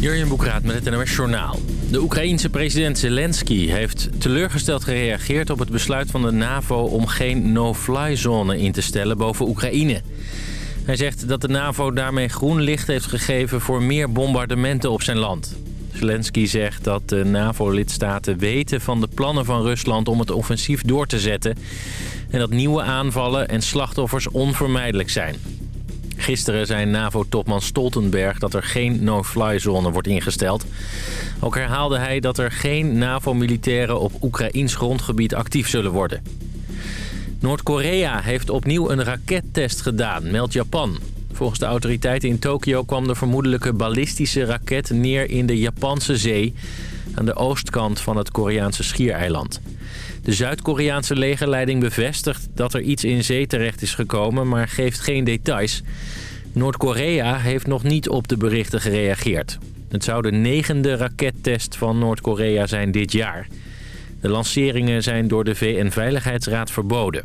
Jurjen Boekraat met het NOS Journaal. De Oekraïense president Zelensky heeft teleurgesteld gereageerd op het besluit van de NAVO... om geen no-fly zone in te stellen boven Oekraïne. Hij zegt dat de NAVO daarmee groen licht heeft gegeven voor meer bombardementen op zijn land. Zelensky zegt dat de NAVO-lidstaten weten van de plannen van Rusland om het offensief door te zetten... en dat nieuwe aanvallen en slachtoffers onvermijdelijk zijn. Gisteren zei NAVO-topman Stoltenberg dat er geen no-fly-zone wordt ingesteld. Ook herhaalde hij dat er geen NAVO-militairen op Oekraïns grondgebied actief zullen worden. Noord-Korea heeft opnieuw een rakettest gedaan, meldt Japan. Volgens de autoriteiten in Tokio kwam de vermoedelijke ballistische raket neer in de Japanse zee... aan de oostkant van het Koreaanse schiereiland. De Zuid-Koreaanse legerleiding bevestigt dat er iets in zee terecht is gekomen, maar geeft geen details. Noord-Korea heeft nog niet op de berichten gereageerd. Het zou de negende rakettest van Noord-Korea zijn dit jaar. De lanceringen zijn door de VN-veiligheidsraad verboden.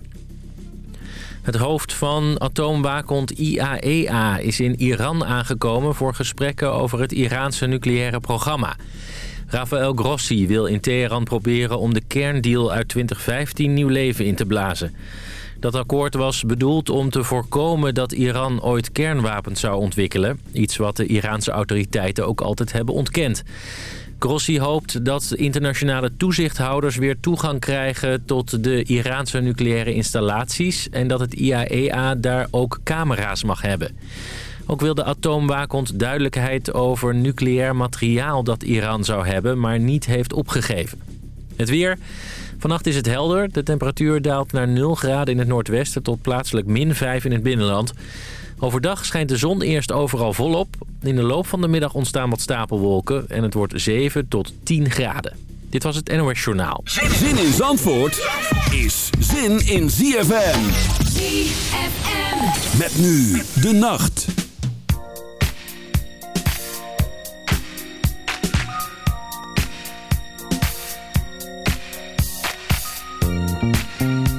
Het hoofd van atoomwaakhond IAEA is in Iran aangekomen... voor gesprekken over het Iraanse nucleaire programma. Rafael Grossi wil in Teheran proberen om de kerndeal uit 2015 nieuw leven in te blazen. Dat akkoord was bedoeld om te voorkomen dat Iran ooit kernwapens zou ontwikkelen. Iets wat de Iraanse autoriteiten ook altijd hebben ontkend. Grossi hoopt dat internationale toezichthouders weer toegang krijgen tot de Iraanse nucleaire installaties... en dat het IAEA daar ook camera's mag hebben. Ook wil de atoomwaakhond duidelijkheid over nucleair materiaal dat Iran zou hebben, maar niet heeft opgegeven. Het weer. Vannacht is het helder. De temperatuur daalt naar 0 graden in het noordwesten tot plaatselijk min 5 in het binnenland. Overdag schijnt de zon eerst overal volop. In de loop van de middag ontstaan wat stapelwolken en het wordt 7 tot 10 graden. Dit was het NOS Journaal. Zin in Zandvoort is zin in ZFM. ZFM. Met nu de nacht.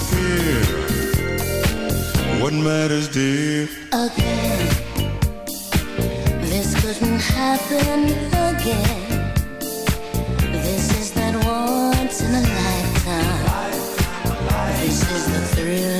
disappear. What matters, dear? Again. This couldn't happen again. This is that once in a lifetime. This is the thrill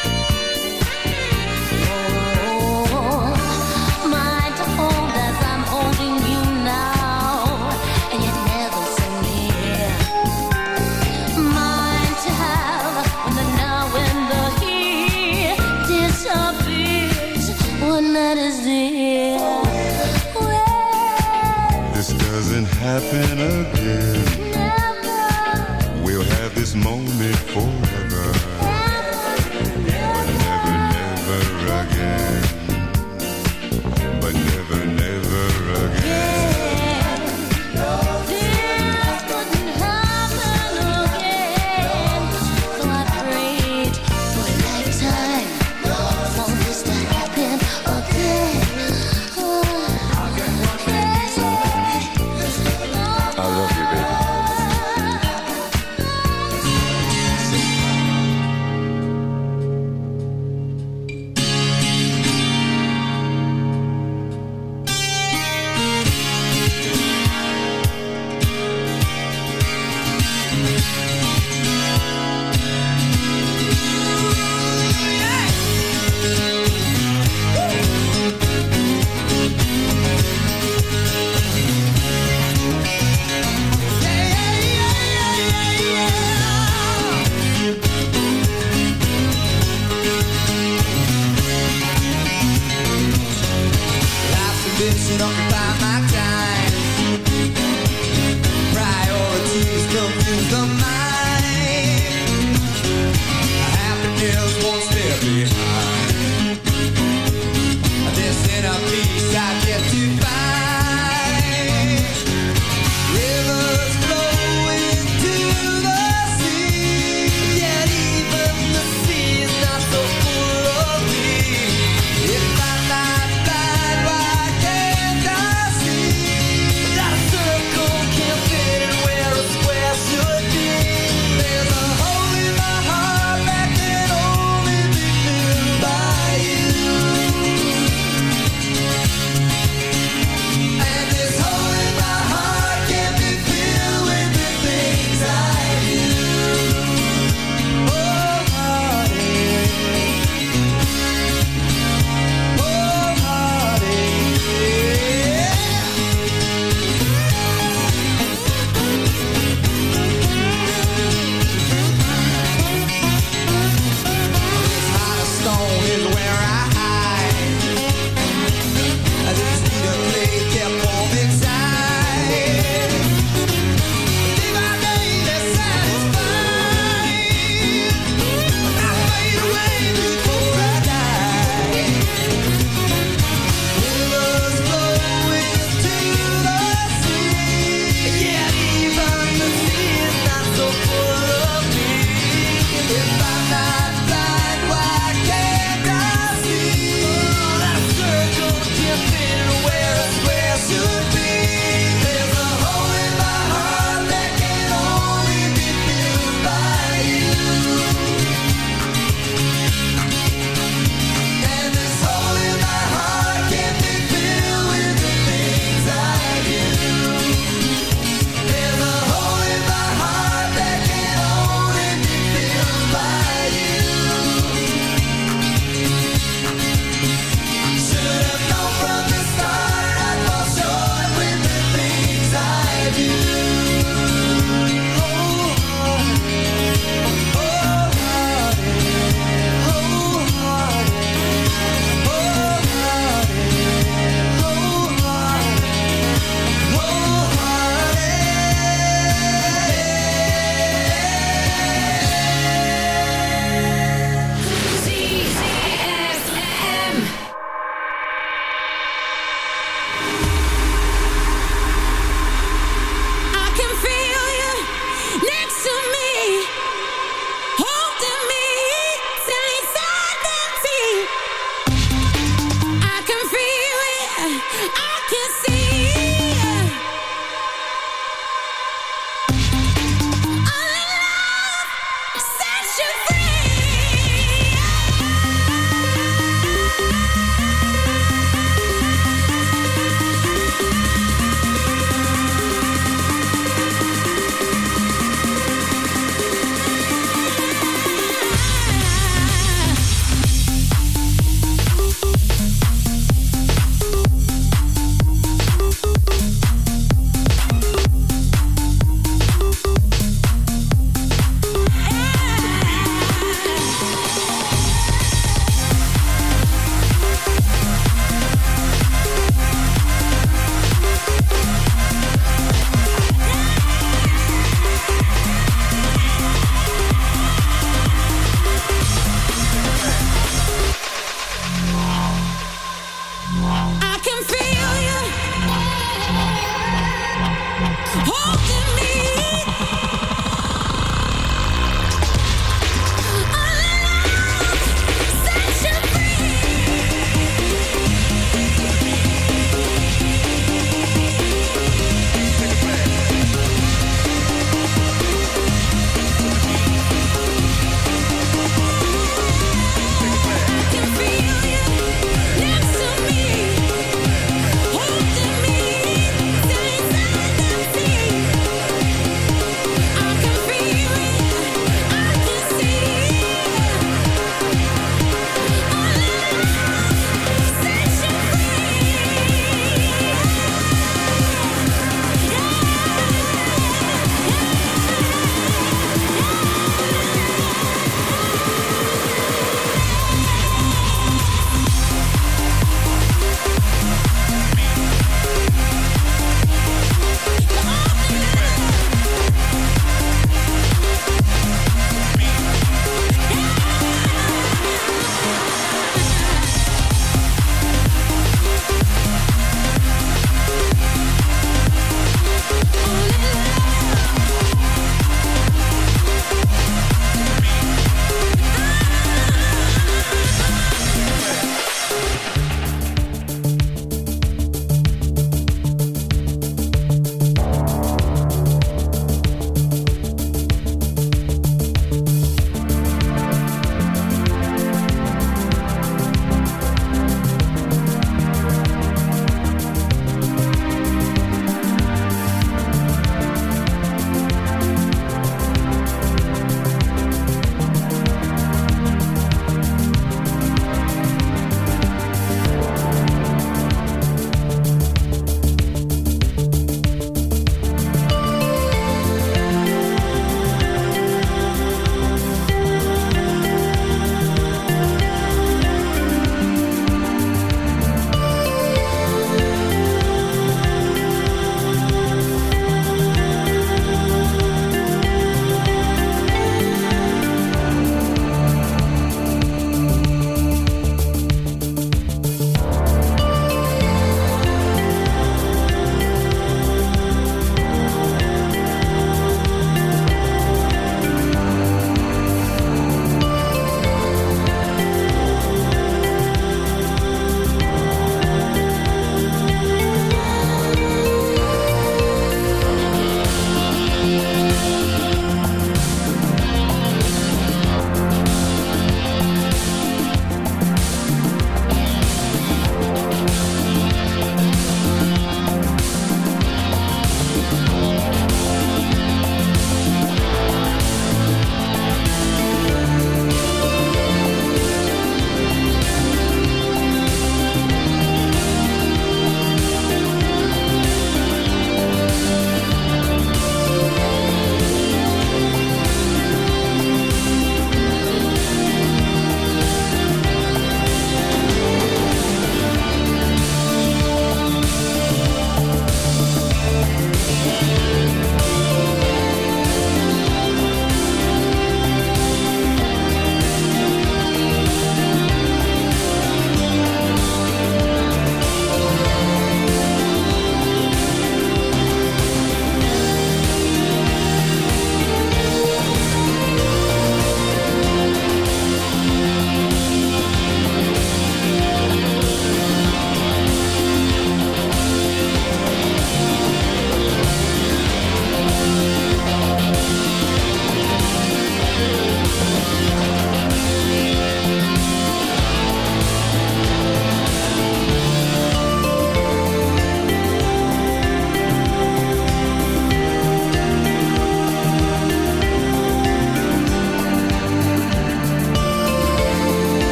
Happen again.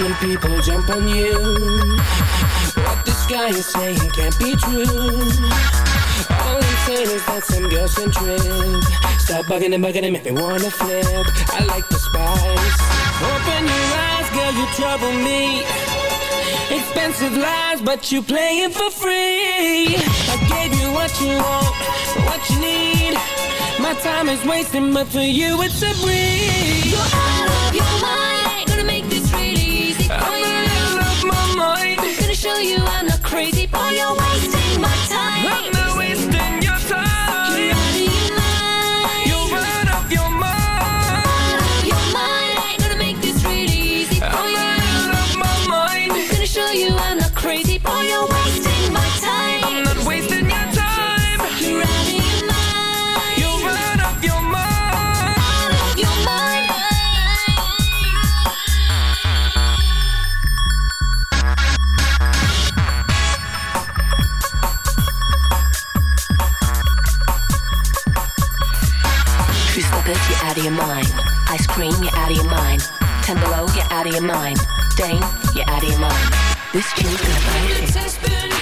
when people jump on you. What this guy is saying can't be true. All I'm saying is that some girls can trip. Stop bugging and bugging and make me wanna flip. I like the spice. Open your eyes, girl, you trouble me. Expensive lies, but you play for free. I gave you what you want, what you need. My time is wasting, but for you it's a breeze. You're out of your mind. show you I'm not crazy, boy. You're wasting my time. Hey. of your mind. Dane, you're out of your mind. This tune's gonna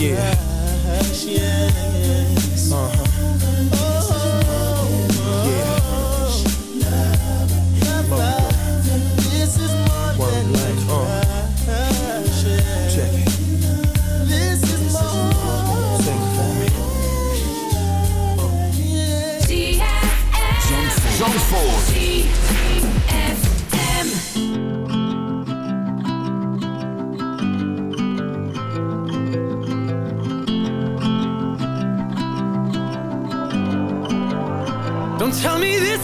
Yeah. Yes. Uh-huh.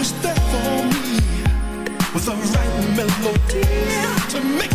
You're there for me with the right melody to make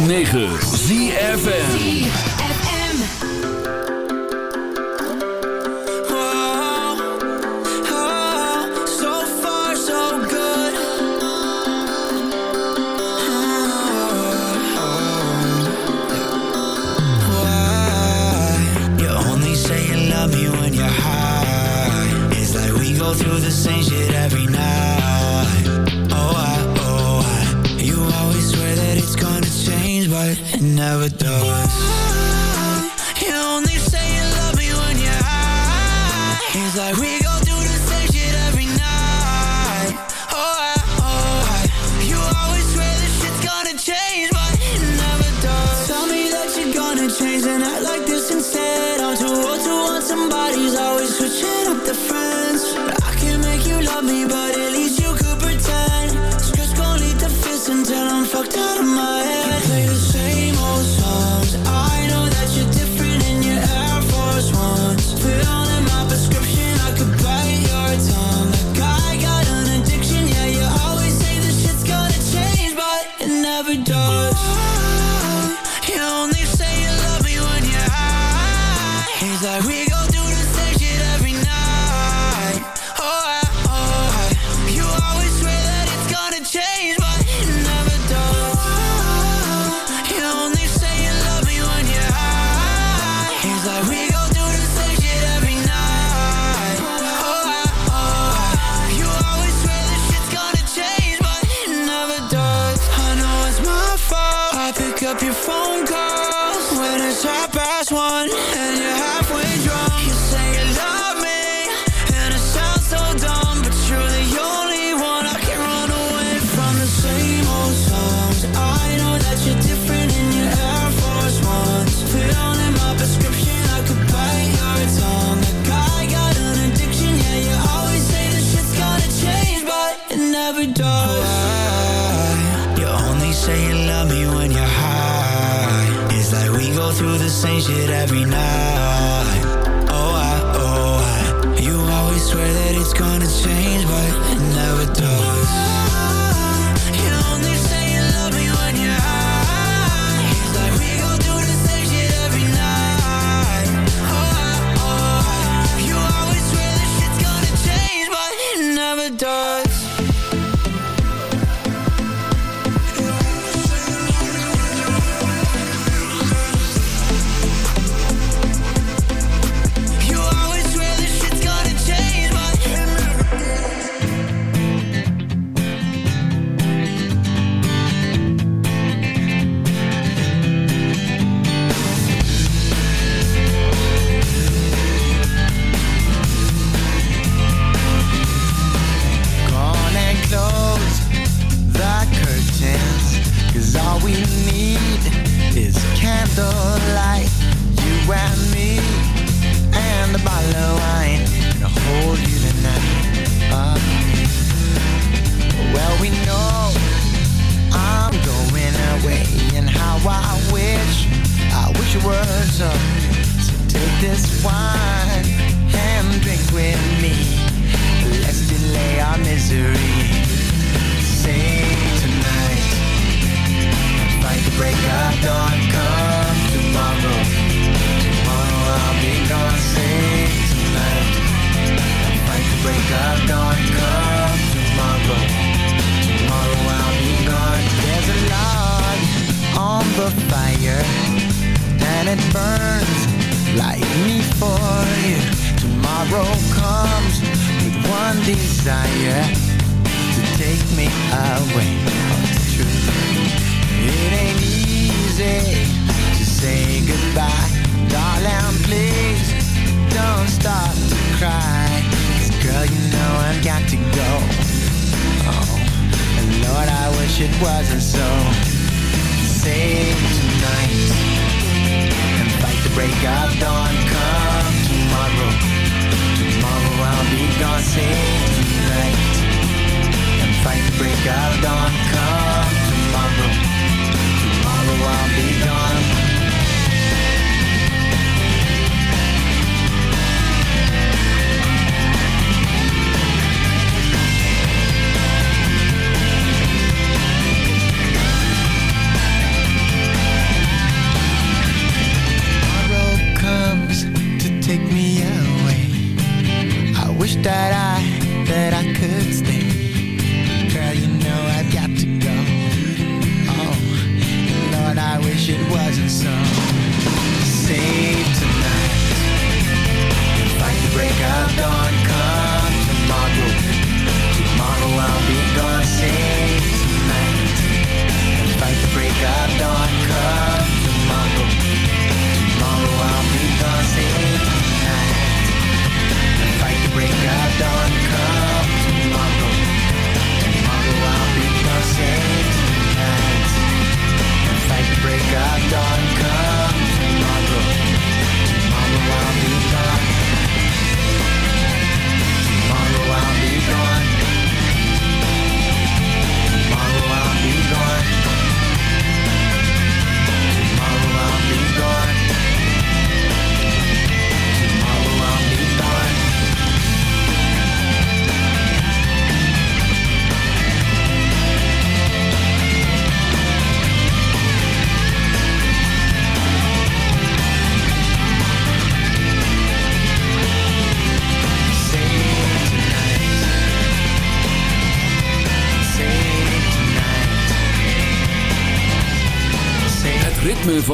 106.9 ZFN